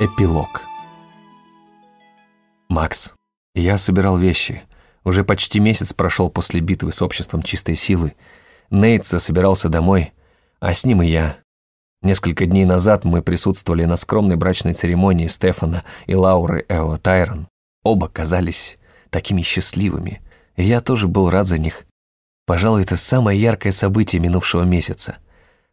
Эпилог. Макс, я собирал вещи. Уже почти месяц прошел после битвы с обществом чистой силы. Нейт собирался домой, а с ним и я. Несколько дней назад мы присутствовали на скромной брачной церемонии Стефана и Лауры Эо Тайрон. Оба казались такими счастливыми, и я тоже был рад за них. Пожалуй, это самое яркое событие минувшего месяца.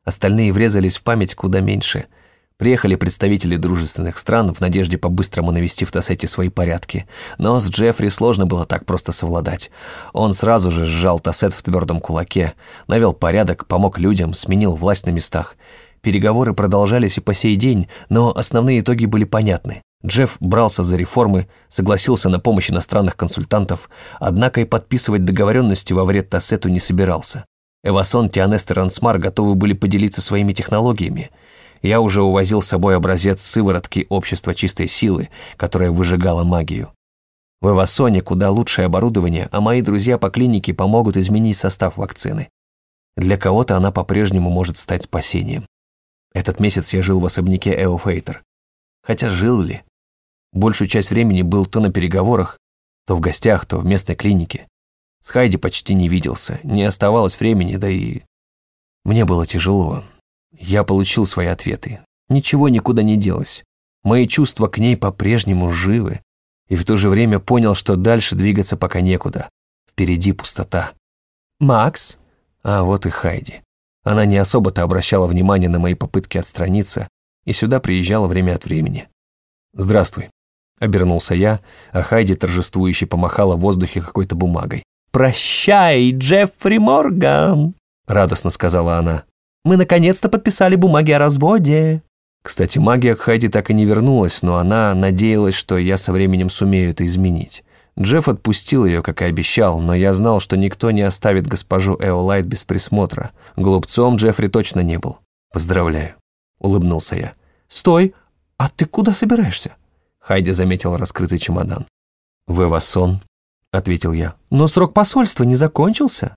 Остальные врезались в память куда меньше – Приехали представители дружественных стран в надежде по-быстрому навести в Тассете свои порядки. Но с Джеффри сложно было так просто совладать. Он сразу же сжал Тассет в твердом кулаке, навел порядок, помог людям, сменил власть на местах. Переговоры продолжались и по сей день, но основные итоги были понятны. Джефф брался за реформы, согласился на помощь иностранных консультантов, однако и подписывать договоренности во вред Тассету не собирался. Эвасон, Тианест и Рансмар готовы были поделиться своими технологиями – я уже увозил с собой образец сыворотки общества чистой силы, которая выжигала магию. В Эвасоне куда лучшее оборудование, а мои друзья по клинике помогут изменить состав вакцины. Для кого-то она по-прежнему может стать спасением. Этот месяц я жил в особняке Эофейтер. Хотя жил ли? Большую часть времени был то на переговорах, то в гостях, то в местной клинике. С Хайди почти не виделся, не оставалось времени, да и... Мне было тяжело, я получил свои ответы. Ничего никуда не делось. Мои чувства к ней по-прежнему живы. И в то же время понял, что дальше двигаться пока некуда. Впереди пустота. «Макс?» А вот и Хайди. Она не особо-то обращала внимание на мои попытки отстраниться и сюда приезжала время от времени. «Здравствуй», — обернулся я, а Хайди торжествующе помахала в воздухе какой-то бумагой. «Прощай, Джеффри Морган», — радостно сказала она. Мы наконец-то подписали бумаги о разводе». Кстати, магия к Хайди так и не вернулась, но она надеялась, что я со временем сумею это изменить. Джефф отпустил ее, как и обещал, но я знал, что никто не оставит госпожу Эолайт без присмотра. Глупцом Джеффри точно не был. «Поздравляю», — улыбнулся я. «Стой! А ты куда собираешься?» Хайди заметил раскрытый чемодан. «В Эвасон», — ответил я. «Но срок посольства не закончился».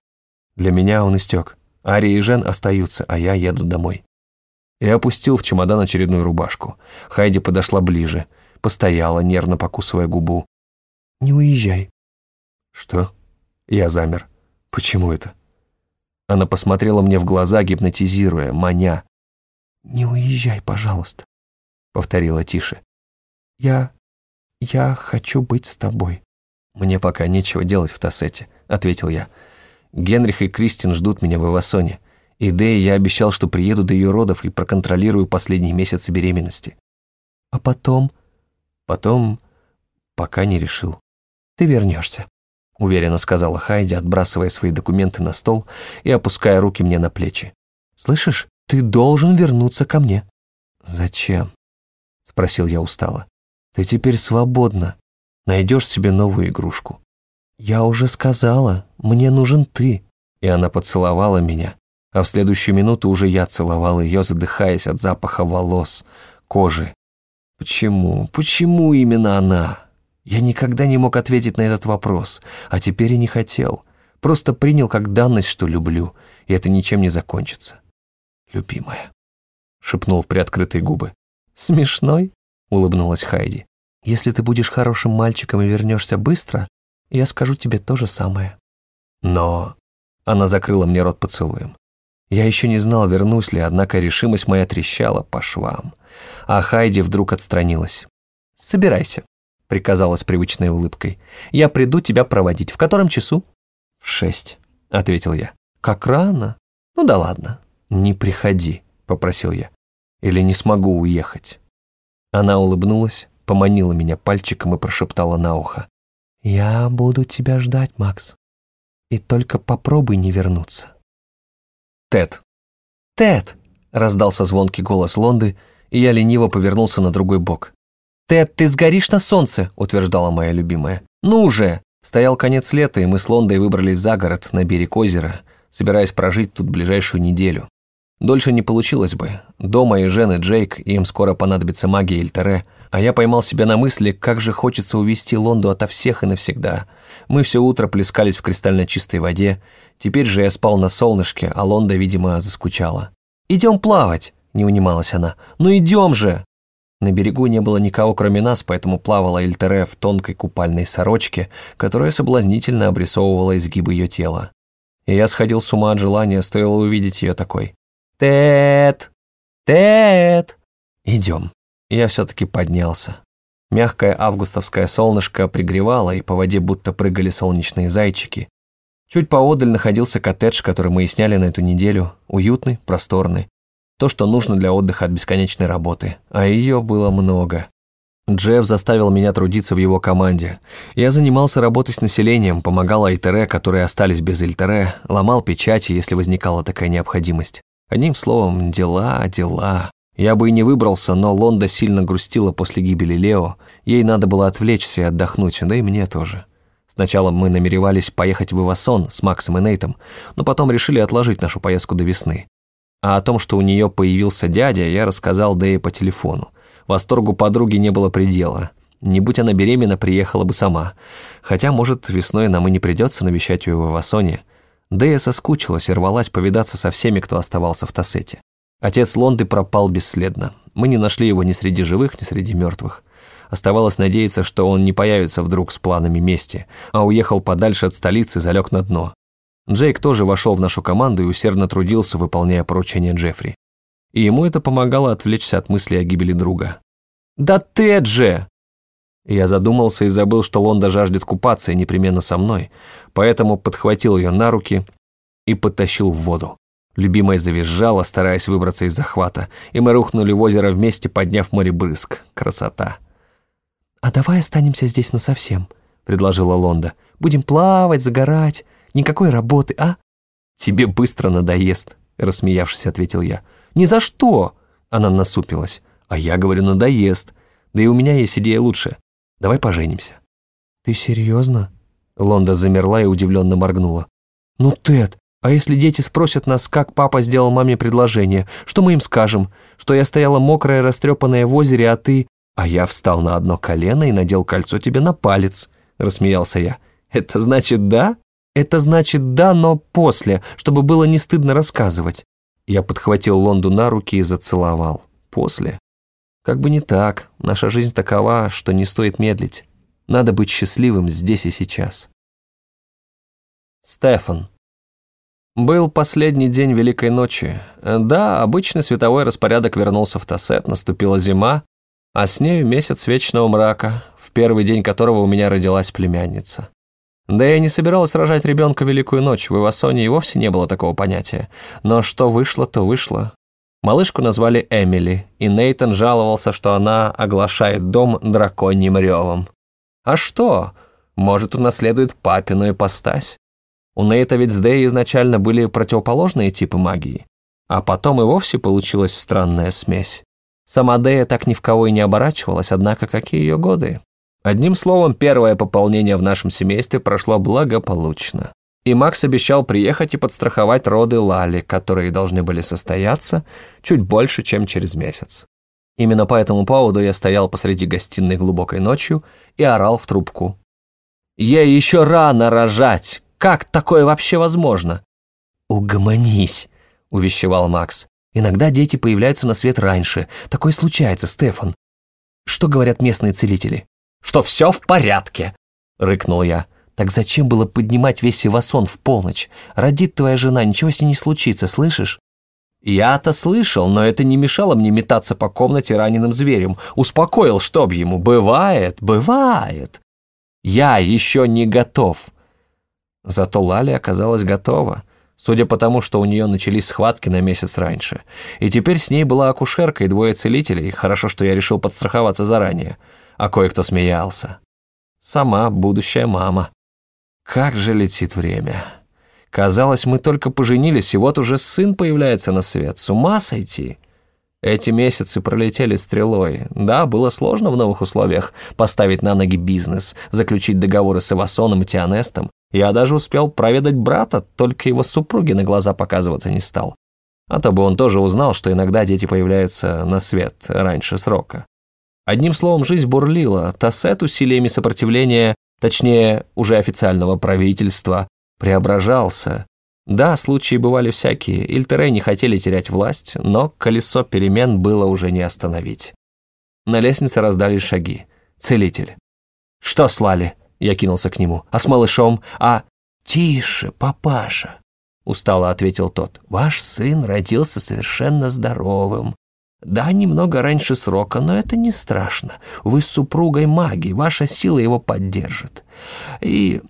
«Для меня он истек. Ария и Жен остаются, а я еду домой. Я опустил в чемодан очередную рубашку. Хайди подошла ближе, постояла, нервно покусывая губу. «Не уезжай». «Что?» Я замер. «Почему это?» Она посмотрела мне в глаза, гипнотизируя, маня. «Не уезжай, пожалуйста», — повторила тише. «Я... я хочу быть с тобой». «Мне пока нечего делать в Тассете», — ответил я. Генрих и Кристин ждут меня в Эвасоне. И Дэй я обещал, что приеду до ее родов и проконтролирую последние месяцы беременности. А потом? Потом, пока не решил. Ты вернешься, уверенно сказала Хайди, отбрасывая свои документы на стол и опуская руки мне на плечи. Слышишь, ты должен вернуться ко мне. Зачем? Спросил я устало. Ты теперь свободна. Найдешь себе новую игрушку. «Я уже сказала, мне нужен ты». И она поцеловала меня, а в следующую минуту уже я целовал ее, задыхаясь от запаха волос, кожи. Почему, почему именно она? Я никогда не мог ответить на этот вопрос, а теперь и не хотел. Просто принял как данность, что люблю, и это ничем не закончится. «Любимая», — шепнул в приоткрытые губы. «Смешной?» — улыбнулась Хайди. «Если ты будешь хорошим мальчиком и вернешься быстро, я скажу тебе то же самое». Но она закрыла мне рот поцелуем. Я еще не знал, вернусь ли, однако решимость моя трещала по швам. А Хайди вдруг отстранилась. «Собирайся», — приказала с привычной улыбкой. «Я приду тебя проводить. В котором часу?» «В шесть», — ответил я. «Как рано? Ну да ладно». «Не приходи», — попросил я. «Или не смогу уехать». Она улыбнулась, поманила меня пальчиком и прошептала на ухо. «Я буду тебя ждать, Макс. И только попробуй не вернуться». «Тед». «Тед!» — раздался звонкий голос Лонды, и я лениво повернулся на другой бок. «Тед, ты сгоришь на солнце!» — утверждала моя любимая. «Ну уже!» Стоял конец лета, и мы с Лондой выбрались за город, на берег озера, собираясь прожить тут ближайшую неделю. Дольше не получилось бы. Дома и Жен, и Джейк, им скоро понадобится магия Ильтере, а я поймал себя на мысли, как же хочется увести Лонду ото всех и навсегда. Мы все утро плескались в кристально чистой воде, теперь же я спал на солнышке, а Лонда, видимо, заскучала. «Идем плавать!» – не унималась она. «Ну идем же!» На берегу не было никого, кроме нас, поэтому плавала Эльтере в тонкой купальной сорочке, которая соблазнительно обрисовывала изгибы ее тела. И я сходил с ума от желания, стоило увидеть ее такой. «Тед! Тед!» «Идем». Я все-таки поднялся. Мягкое августовское солнышко пригревало, и по воде будто прыгали солнечные зайчики. Чуть поодаль находился коттедж, который мы и сняли на эту неделю, уютный, просторный. То, что нужно для отдыха от бесконечной работы, а ее было много. Джефф заставил меня трудиться в его команде. Я занимался работой с населением, помогал Айтере, которые остались без Ильтере, ломал печати, если возникала такая необходимость. Одним словом, дела, дела. Я бы и не выбрался, но Лонда сильно грустила после гибели Лео. Ей надо было отвлечься и отдохнуть, да и мне тоже. Сначала мы намеревались поехать в Ивасон с Максом и Нейтом, но потом решили отложить нашу поездку до весны. А о том, что у нее появился дядя, я рассказал Дэе по телефону. Восторгу подруги не было предела. Не будь она беременна, приехала бы сама. Хотя, может, весной нам и не придется навещать ее в Ивасоне. Дэя соскучилась и рвалась повидаться со всеми, кто оставался в Тассете. Отец Лонды пропал бесследно. Мы не нашли его ни среди живых, ни среди мертвых. Оставалось надеяться, что он не появится вдруг с планами мести, а уехал подальше от столицы, залег на дно. Джейк тоже вошел в нашу команду и усердно трудился, выполняя поручения Джеффри. И ему это помогало отвлечься от мысли о гибели друга. «Да ты же!» Я задумался и забыл, что Лонда жаждет купаться и непременно со мной, поэтому подхватил ее на руки и подтащил в воду. Любимая завизжала, стараясь выбраться из захвата, и мы рухнули в озеро вместе, подняв море брызг. Красота. «А давай останемся здесь насовсем», — предложила Лонда. «Будем плавать, загорать. Никакой работы, а?» «Тебе быстро надоест», — рассмеявшись, ответил я. «Ни за что!» — она насупилась. «А я говорю, надоест. Да и у меня есть идея лучше. Давай поженимся». «Ты серьезно?» Лонда замерла и удивленно моргнула. «Ну, Тед, а если дети спросят нас, как папа сделал маме предложение, что мы им скажем? Что я стояла мокрая, растрепанная в озере, а ты...» «А я встал на одно колено и надел кольцо тебе на палец», — рассмеялся я. «Это значит да?» Это значит «да», но после, чтобы было не стыдно рассказывать. Я подхватил Лонду на руки и зацеловал. После. Как бы не так, наша жизнь такова, что не стоит медлить. Надо быть счастливым здесь и сейчас. Стефан. Был последний день Великой Ночи. Да, обычный световой распорядок вернулся в Тассет, наступила зима, а с нею месяц вечного мрака, в первый день которого у меня родилась племянница. Да я не собиралась рожать ребенка Великую ночь, в Ивасоне и вовсе не было такого понятия. Но что вышло, то вышло. Малышку назвали Эмили, и Нейтон жаловался, что она оглашает дом драконьим ревом. А что? Может, унаследует папину ипостась? У Нейта ведь с Дэй изначально были противоположные типы магии. А потом и вовсе получилась странная смесь. Сама Дэя так ни в кого и не оборачивалась, однако какие ее годы? Одним словом, первое пополнение в нашем семействе прошло благополучно. И Макс обещал приехать и подстраховать роды Лали, которые должны были состояться чуть больше, чем через месяц. Именно по этому поводу я стоял посреди гостиной глубокой ночью и орал в трубку. «Ей еще рано рожать! Как такое вообще возможно?» «Угомонись», — увещевал Макс. «Иногда дети появляются на свет раньше. Такое случается, Стефан. Что говорят местные целители?» что все в порядке», — рыкнул я. «Так зачем было поднимать весь Севасон в полночь? Родит твоя жена, ничего с ней не случится, слышишь?» «Я-то слышал, но это не мешало мне метаться по комнате раненым зверем. Успокоил, чтоб ему. Бывает, бывает. Я еще не готов». Зато Лали оказалась готова, судя по тому, что у нее начались схватки на месяц раньше. И теперь с ней была акушерка и двое целителей. Хорошо, что я решил подстраховаться заранее а кое-кто смеялся. Сама будущая мама. Как же летит время. Казалось, мы только поженились, и вот уже сын появляется на свет. С ума сойти. Эти месяцы пролетели стрелой. Да, было сложно в новых условиях поставить на ноги бизнес, заключить договоры с Ивасоном и Тианестом. Я даже успел проведать брата, только его супруге на глаза показываться не стал. А то бы он тоже узнал, что иногда дети появляются на свет раньше срока. Одним словом, жизнь бурлила, Тассет усилиями сопротивления, точнее, уже официального правительства, преображался. Да, случаи бывали всякие, Ильтерей не хотели терять власть, но колесо перемен было уже не остановить. На лестнице раздались шаги. Целитель. «Что слали?» Я кинулся к нему. «А с малышом? А...» «Тише, папаша», — устало ответил тот. «Ваш сын родился совершенно здоровым. Да, немного раньше срока, но это не страшно. Вы с супругой маги, ваша сила его поддержит. И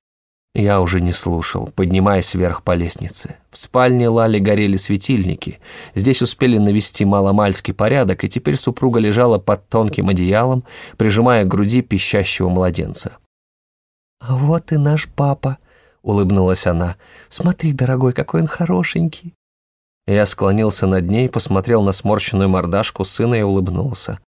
я уже не слушал, поднимаясь вверх по лестнице. В спальне Лали горели светильники. Здесь успели навести маломальский порядок, и теперь супруга лежала под тонким одеялом, прижимая к груди пищащего младенца. «А вот и наш папа», — улыбнулась она. «Смотри, дорогой, какой он хорошенький». Я склонился над ней, посмотрел на сморщенную мордашку сына и улыбнулся.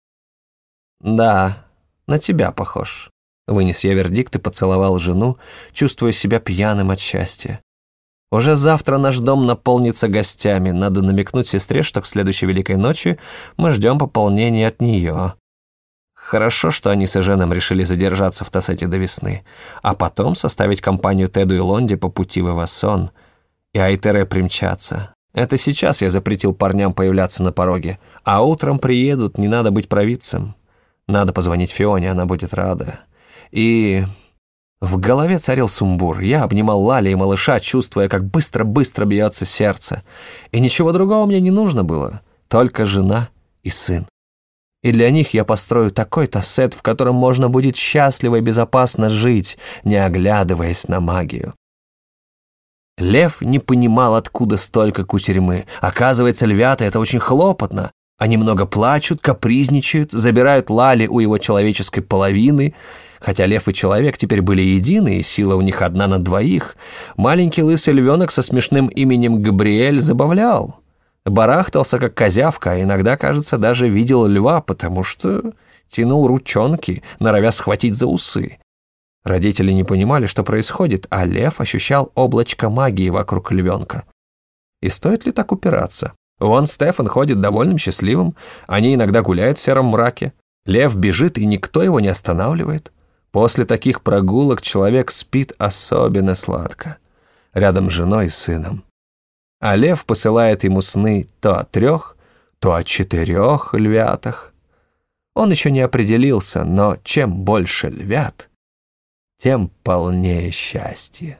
«Да, на тебя похож». Вынес я вердикт и поцеловал жену, чувствуя себя пьяным от счастья. Уже завтра наш дом наполнится гостями. Надо намекнуть сестре, что к следующей Великой ночи мы ждем пополнения от нее. Хорошо, что они с Эженом решили задержаться в Тассете до весны, а потом составить компанию Теду и Лонде по пути в Эвасон, и Айтере примчаться. Это сейчас я запретил парням появляться на пороге, а утром приедут, не надо быть провидцем. Надо позвонить Фионе, она будет рада. И... В голове царил сумбур. Я обнимал Лали и малыша, чувствуя, как быстро-быстро бьется сердце. И ничего другого мне не нужно было. Только жена и сын. И для них я построю такой тассет, в котором можно будет счастливо и безопасно жить, не оглядываясь на магию. Лев не понимал, откуда столько кутерьмы. Оказывается, львята — это очень хлопотно. Они много плачут, капризничают, забирают Лали у его человеческой половины — Хотя лев и человек теперь были едины, и сила у них одна на двоих, маленький лысый львенок со смешным именем Габриэль забавлял. Барахтался, как козявка, а иногда, кажется, даже видел льва, потому что тянул ручонки, норовя схватить за усы. Родители не понимали, что происходит, а лев ощущал облачко магии вокруг львенка. И стоит ли так упираться? Вон Стефан ходит довольным счастливым, они иногда гуляют в сером мраке. Лев бежит, и никто его не останавливает. После таких прогулок человек спит особенно сладко, рядом с женой и сыном. А лев посылает ему сны то о трех, то о четырех львятах. Он еще не определился, но чем больше львят, тем полнее счастье.